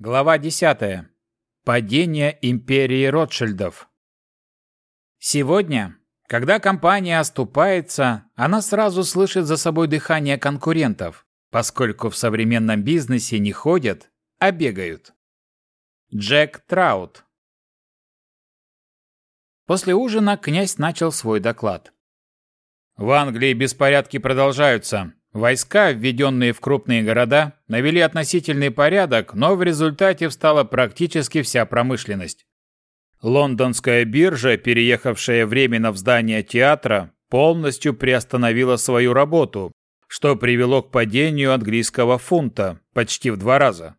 Глава 10. Падение империи Ротшильдов. Сегодня, когда компания оступается, она сразу слышит за собой дыхание конкурентов, поскольку в современном бизнесе не ходят, а бегают. Джек Траут. После ужина князь начал свой доклад. В Англии беспорядки продолжаются. Войска, введенные в крупные города, навели относительный порядок, но в результате встала практически вся промышленность. Лондонская биржа, переехавшая временно в здание театра, полностью приостановила свою работу, что привело к падению английского фунта почти в два раза.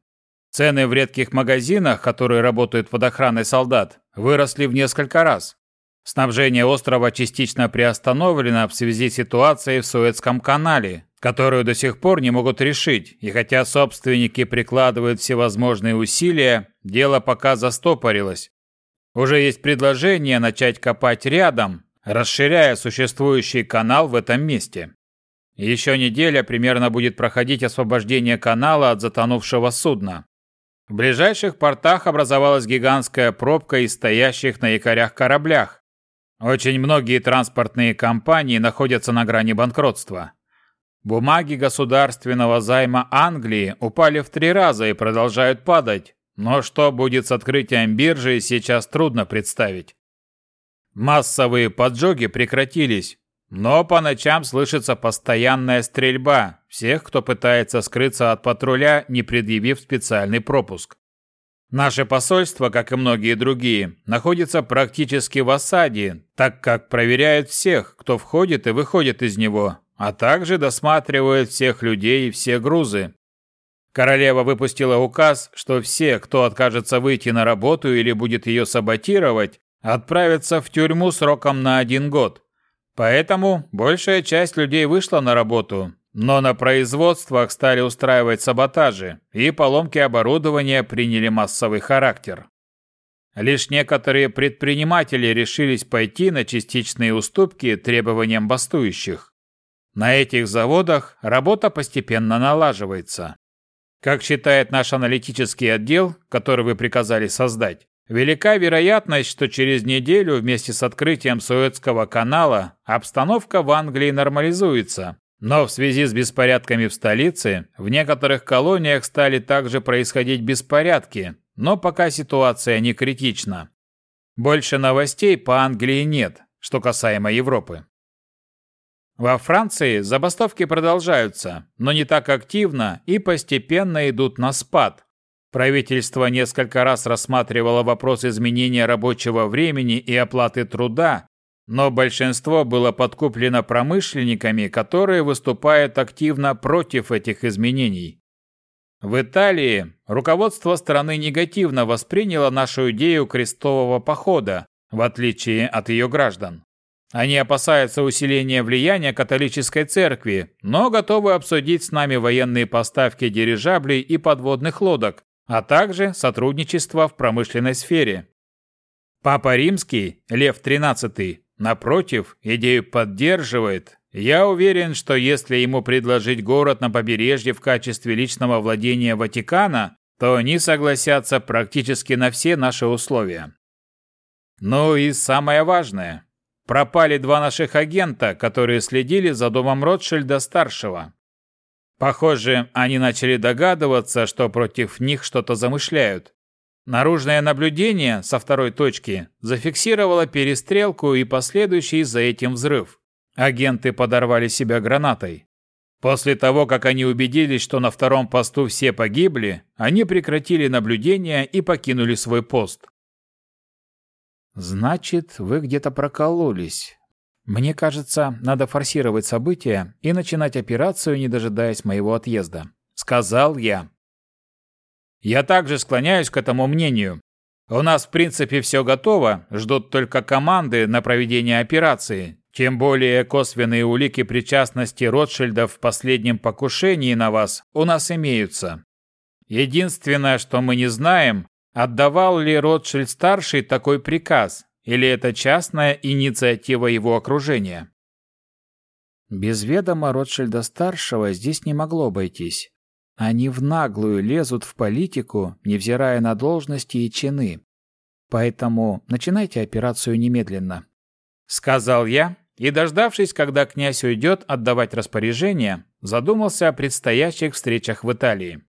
Цены в редких магазинах, которые работают под охраной солдат, выросли в несколько раз. Снабжение острова частично приостановлено в связи с ситуацией в Суэцком канале, которую до сих пор не могут решить, и хотя собственники прикладывают всевозможные усилия, дело пока застопорилось. Уже есть предложение начать копать рядом, расширяя существующий канал в этом месте. Еще неделя примерно будет проходить освобождение канала от затонувшего судна. В ближайших портах образовалась гигантская пробка из стоящих на якорях кораблях. Очень многие транспортные компании находятся на грани банкротства. Бумаги государственного займа Англии упали в три раза и продолжают падать, но что будет с открытием биржи, сейчас трудно представить. Массовые поджоги прекратились, но по ночам слышится постоянная стрельба всех, кто пытается скрыться от патруля, не предъявив специальный пропуск. Наше посольство, как и многие другие, находится практически в осаде, так как проверяют всех, кто входит и выходит из него, а также досматривают всех людей и все грузы. Королева выпустила указ, что все, кто откажется выйти на работу или будет ее саботировать, отправятся в тюрьму сроком на один год. Поэтому большая часть людей вышла на работу, но на производствах стали устраивать саботажи, и поломки оборудования приняли массовый характер. Лишь некоторые предприниматели решились пойти на частичные уступки требованиям бастующих. На этих заводах работа постепенно налаживается. Как считает наш аналитический отдел, который вы приказали создать, велика вероятность, что через неделю вместе с открытием Суэцкого канала обстановка в Англии нормализуется. Но в связи с беспорядками в столице, в некоторых колониях стали также происходить беспорядки, но пока ситуация не критична. Больше новостей по Англии нет, что касаемо Европы. Во Франции забастовки продолжаются, но не так активно и постепенно идут на спад. Правительство несколько раз рассматривало вопрос изменения рабочего времени и оплаты труда, но большинство было подкуплено промышленниками, которые выступают активно против этих изменений. В Италии руководство страны негативно восприняло нашу идею крестового похода, в отличие от ее граждан. Они опасаются усиления влияния католической церкви, но готовы обсудить с нами военные поставки дирижаблей и подводных лодок, а также сотрудничество в промышленной сфере. Папа Римский, Лев XIII, напротив, идею поддерживает. Я уверен, что если ему предложить город на побережье в качестве личного владения Ватикана, то они согласятся практически на все наши условия. Ну и самое важное. Пропали два наших агента, которые следили за домом Ротшильда-старшего. Похоже, они начали догадываться, что против них что-то замышляют. Наружное наблюдение со второй точки зафиксировало перестрелку и последующий за этим взрыв. Агенты подорвали себя гранатой. После того, как они убедились, что на втором посту все погибли, они прекратили наблюдение и покинули свой пост. Значит, вы где-то прокололись. Мне кажется, надо форсировать события и начинать операцию, не дожидаясь моего отъезда, сказал я. Я также склоняюсь к этому мнению. У нас, в принципе, все готово, ждут только команды на проведение операции. Тем более косвенные улики причастности Ротшильдов в последнем покушении на вас у нас имеются. Единственное, что мы не знаем, Отдавал ли Ротшильд-старший такой приказ, или это частная инициатива его окружения? Без ведома Ротшильда-старшего здесь не могло обойтись. Они в наглую лезут в политику, невзирая на должности и чины. Поэтому начинайте операцию немедленно. Сказал я, и, дождавшись, когда князь уйдет отдавать распоряжение, задумался о предстоящих встречах в Италии.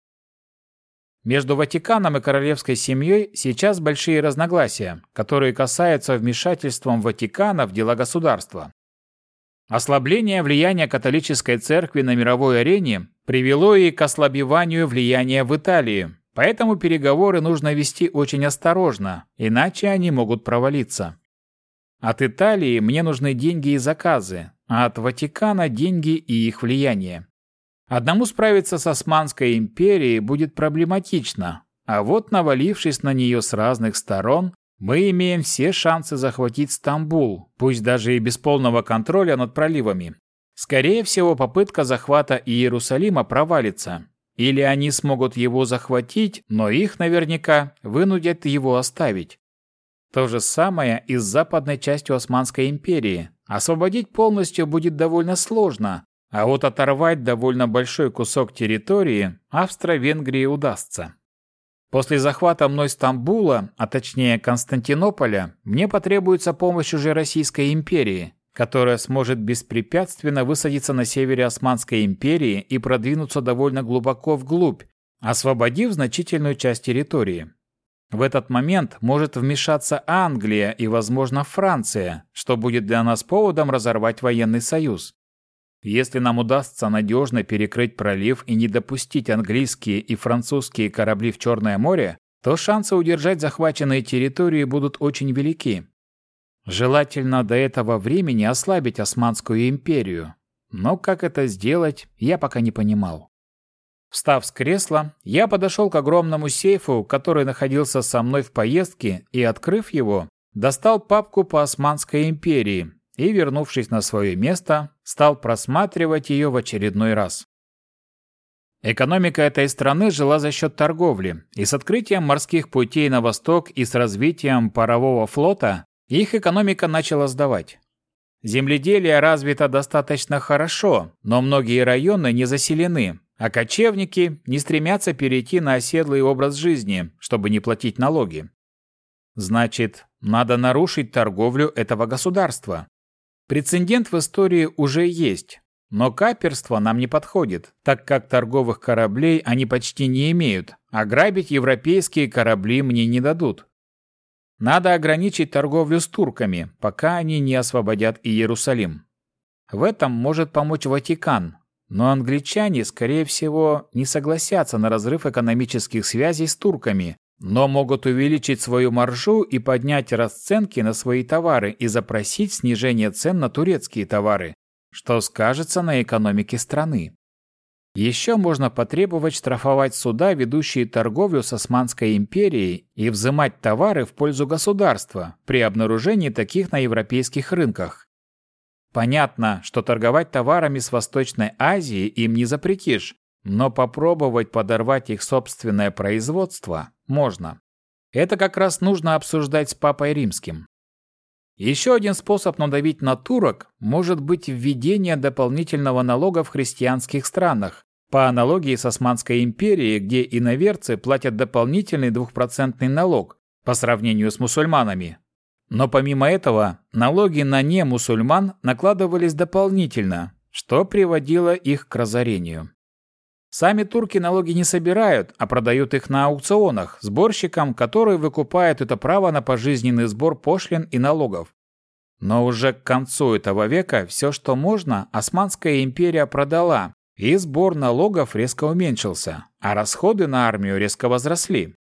Между Ватиканом и королевской семьей сейчас большие разногласия, которые касаются вмешательством Ватикана в дела государства. Ослабление влияния католической церкви на мировой арене привело и к ослабеванию влияния в Италии, поэтому переговоры нужно вести очень осторожно, иначе они могут провалиться. От Италии мне нужны деньги и заказы, а от Ватикана деньги и их влияние. Одному справиться с Османской империей будет проблематично, а вот навалившись на нее с разных сторон, мы имеем все шансы захватить Стамбул, пусть даже и без полного контроля над проливами. Скорее всего, попытка захвата Иерусалима провалится. Или они смогут его захватить, но их наверняка вынудят его оставить. То же самое и с западной частью Османской империи. Освободить полностью будет довольно сложно, а вот оторвать довольно большой кусок территории Австро-Венгрии удастся. После захвата мной Стамбула, а точнее Константинополя, мне потребуется помощь уже Российской империи, которая сможет беспрепятственно высадиться на севере Османской империи и продвинуться довольно глубоко вглубь, освободив значительную часть территории. В этот момент может вмешаться Англия и, возможно, Франция, что будет для нас поводом разорвать военный союз. Если нам удастся надежно перекрыть пролив и не допустить английские и французские корабли в Черное море, то шансы удержать захваченные территории будут очень велики. Желательно до этого времени ослабить Османскую империю. Но как это сделать, я пока не понимал. Встав с кресла, я подошел к огромному сейфу, который находился со мной в поездке, и, открыв его, достал папку по Османской империи, и, вернувшись на свое место, стал просматривать ее в очередной раз. Экономика этой страны жила за счет торговли, и с открытием морских путей на восток и с развитием парового флота их экономика начала сдавать. Земледелие развито достаточно хорошо, но многие районы не заселены, а кочевники не стремятся перейти на оседлый образ жизни, чтобы не платить налоги. Значит, надо нарушить торговлю этого государства. Прецедент в истории уже есть, но каперство нам не подходит, так как торговых кораблей они почти не имеют, а грабить европейские корабли мне не дадут. Надо ограничить торговлю с турками, пока они не освободят Иерусалим. В этом может помочь Ватикан, но англичане, скорее всего, не согласятся на разрыв экономических связей с турками, но могут увеличить свою маржу и поднять расценки на свои товары и запросить снижение цен на турецкие товары, что скажется на экономике страны. Еще можно потребовать штрафовать суда, ведущие торговлю с Османской империей, и взимать товары в пользу государства при обнаружении таких на европейских рынках. Понятно, что торговать товарами с Восточной Азии им не запретишь, но попробовать подорвать их собственное производство можно. Это как раз нужно обсуждать с Папой Римским. Еще один способ надавить на турок может быть введение дополнительного налога в христианских странах, по аналогии с Османской империей, где иноверцы платят дополнительный двухпроцентный налог по сравнению с мусульманами. Но помимо этого, налоги на немусульман накладывались дополнительно, что приводило их к разорению. Сами турки налоги не собирают, а продают их на аукционах сборщикам, которые выкупают это право на пожизненный сбор пошлин и налогов. Но уже к концу этого века все, что можно, Османская империя продала, и сбор налогов резко уменьшился, а расходы на армию резко возросли.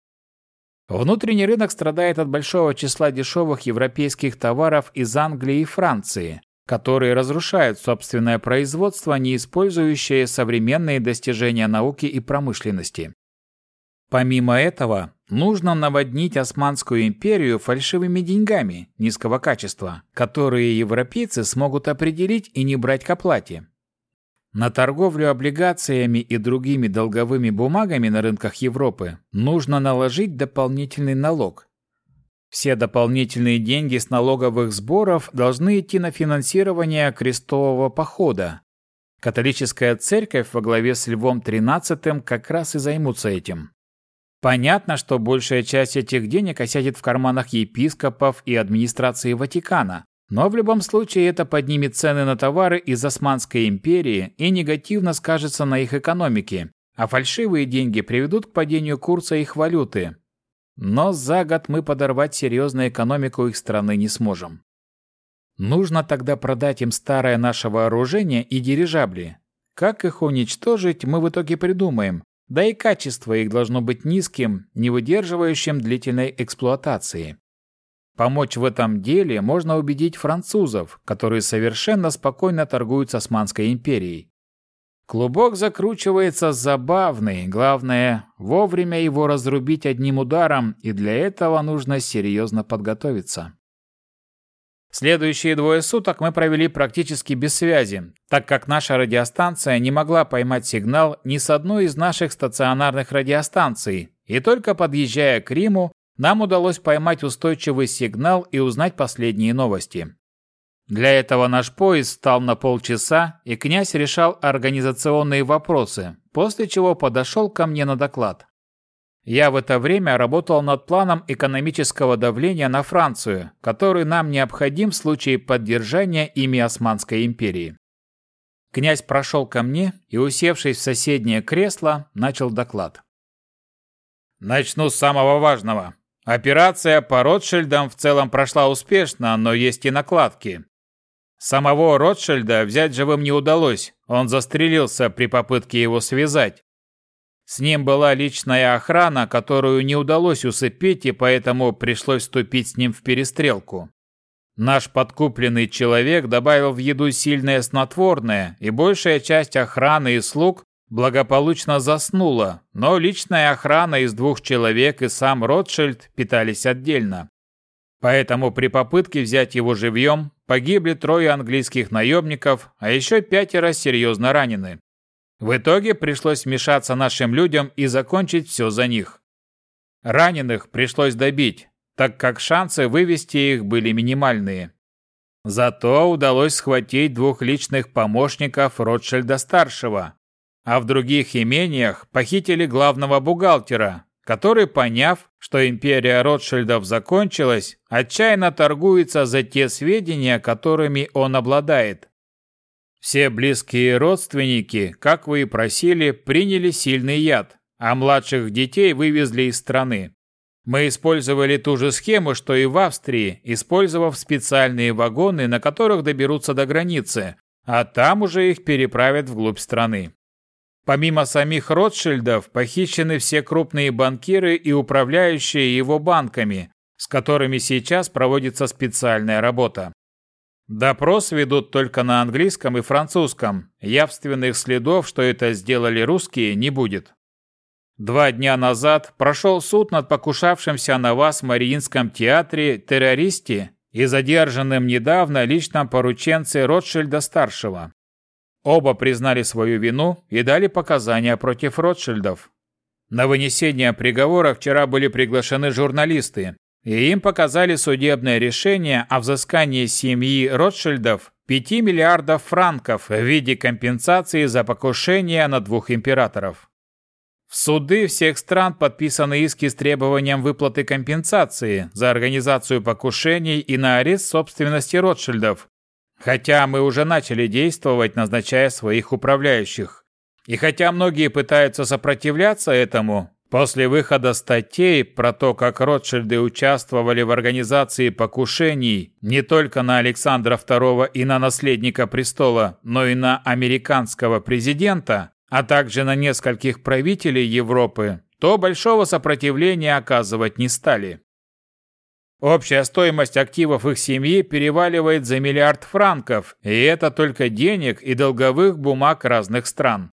Внутренний рынок страдает от большого числа дешевых европейских товаров из Англии и Франции, которые разрушают собственное производство, не использующее современные достижения науки и промышленности. Помимо этого, нужно наводнить Османскую империю фальшивыми деньгами низкого качества, которые европейцы смогут определить и не брать к оплате. На торговлю облигациями и другими долговыми бумагами на рынках Европы нужно наложить дополнительный налог, все дополнительные деньги с налоговых сборов должны идти на финансирование крестового похода. Католическая церковь во главе с Львом XIII как раз и займутся этим. Понятно, что большая часть этих денег осядет в карманах епископов и администрации Ватикана, но в любом случае это поднимет цены на товары из Османской империи и негативно скажется на их экономике, а фальшивые деньги приведут к падению курса их валюты. Но за год мы подорвать серьезно экономику их страны не сможем. Нужно тогда продать им старое наше вооружение и дирижабли. Как их уничтожить, мы в итоге придумаем, да и качество их должно быть низким, не выдерживающим длительной эксплуатации. Помочь в этом деле можно убедить французов, которые совершенно спокойно торгуют с Османской империей. Клубок закручивается забавный, главное, вовремя его разрубить одним ударом, и для этого нужно серьезно подготовиться. Следующие двое суток мы провели практически без связи, так как наша радиостанция не могла поймать сигнал ни с одной из наших стационарных радиостанций, и только подъезжая к Риму, нам удалось поймать устойчивый сигнал и узнать последние новости. Для этого наш поезд встал на полчаса, и князь решал организационные вопросы, после чего подошел ко мне на доклад. Я в это время работал над планом экономического давления на Францию, который нам необходим в случае поддержания ими Османской империи. Князь прошел ко мне и, усевшись в соседнее кресло, начал доклад. Начну с самого важного. Операция по Ротшильдам в целом прошла успешно, но есть и накладки. Самого Ротшильда взять живым не удалось, он застрелился при попытке его связать. С ним была личная охрана, которую не удалось усыпить, и поэтому пришлось вступить с ним в перестрелку. Наш подкупленный человек добавил в еду сильное снотворное, и большая часть охраны и слуг благополучно заснула, но личная охрана из двух человек и сам Ротшильд питались отдельно. Поэтому при попытке взять его живьем погибли трое английских наемников, а еще пятеро серьезно ранены. В итоге пришлось вмешаться нашим людям и закончить все за них. Раненых пришлось добить, так как шансы вывести их были минимальные. Зато удалось схватить двух личных помощников Ротшильда-старшего, а в других имениях похитили главного бухгалтера, который, поняв, что империя Ротшильдов закончилась, отчаянно торгуется за те сведения, которыми он обладает. Все близкие родственники, как вы и просили, приняли сильный яд, а младших детей вывезли из страны. Мы использовали ту же схему, что и в Австрии, использовав специальные вагоны, на которых доберутся до границы, а там уже их переправят вглубь страны. Помимо самих Ротшильдов, похищены все крупные банкиры и управляющие его банками, с которыми сейчас проводится специальная работа. Допрос ведут только на английском и французском. Явственных следов, что это сделали русские, не будет. Два дня назад прошел суд над покушавшимся на вас в Мариинском театре террористе и задержанным недавно личном порученце Ротшильда-старшего. Оба признали свою вину и дали показания против Ротшильдов. На вынесение приговора вчера были приглашены журналисты, и им показали судебное решение о взыскании семьи Ротшильдов 5 миллиардов франков в виде компенсации за покушение на двух императоров. В суды всех стран подписаны иски с требованием выплаты компенсации за организацию покушений и на арест собственности Ротшильдов, хотя мы уже начали действовать, назначая своих управляющих. И хотя многие пытаются сопротивляться этому, После выхода статей про то, как Ротшильды участвовали в организации покушений не только на Александра II и на наследника престола, но и на американского президента, а также на нескольких правителей Европы, то большого сопротивления оказывать не стали. Общая стоимость активов их семьи переваливает за миллиард франков, и это только денег и долговых бумаг разных стран.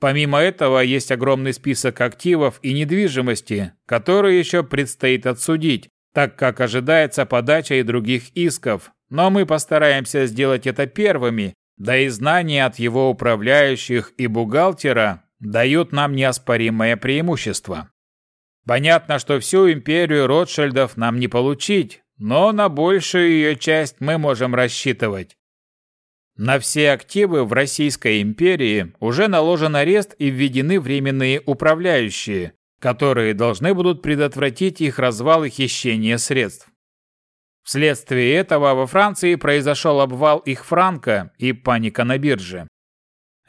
Помимо этого, есть огромный список активов и недвижимости, которые еще предстоит отсудить, так как ожидается подача и других исков, но мы постараемся сделать это первыми, да и знания от его управляющих и бухгалтера дают нам неоспоримое преимущество. Понятно, что всю империю Ротшильдов нам не получить, но на большую ее часть мы можем рассчитывать. На все активы в Российской империи уже наложен арест и введены временные управляющие, которые должны будут предотвратить их развал и хищение средств. Вследствие этого во Франции произошел обвал их франка и паника на бирже.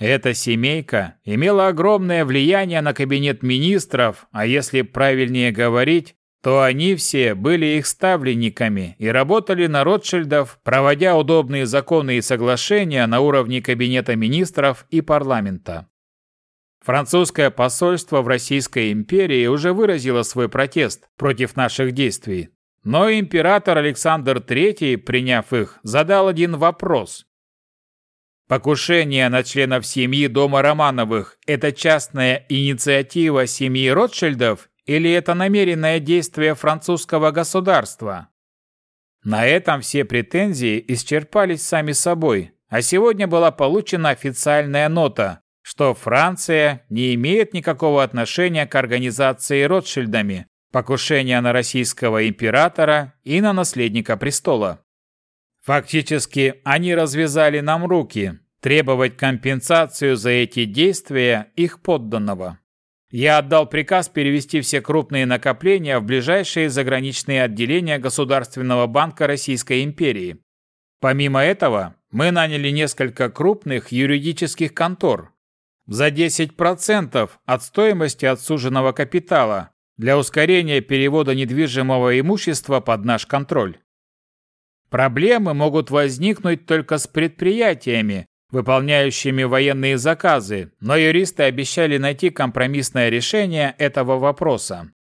Эта семейка имела огромное влияние на кабинет министров, а если правильнее говорить, то они все были их ставленниками и работали на Ротшильдов, проводя удобные законы и соглашения на уровне кабинета министров и парламента. Французское посольство в Российской империи уже выразило свой протест против наших действий. Но император Александр III, приняв их, задал один вопрос. Покушение на членов семьи дома Романовых – это частная инициатива семьи Ротшильдов или это намеренное действие французского государства? На этом все претензии исчерпались сами собой, а сегодня была получена официальная нота, что Франция не имеет никакого отношения к организации Ротшильдами, покушения на российского императора и на наследника престола. Фактически, они развязали нам руки, требовать компенсацию за эти действия их подданного. Я отдал приказ перевести все крупные накопления в ближайшие заграничные отделения Государственного банка Российской империи. Помимо этого, мы наняли несколько крупных юридических контор, за 10% от стоимости отсуженного капитала для ускорения перевода недвижимого имущества под наш контроль. Проблемы могут возникнуть только с предприятиями, выполняющими военные заказы, но юристы обещали найти компромиссное решение этого вопроса.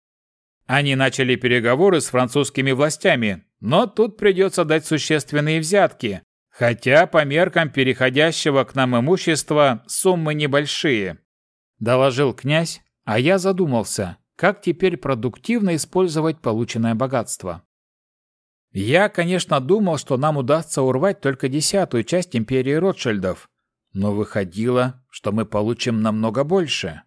Они начали переговоры с французскими властями, но тут придется дать существенные взятки, Хотя по меркам переходящего к нам имущества суммы небольшие. Доложил князь, а я задумался, как теперь продуктивно использовать полученное богатство. Я, конечно, думал, что нам удастся урвать только десятую часть империи Ротшильдов, но выходило, что мы получим намного больше.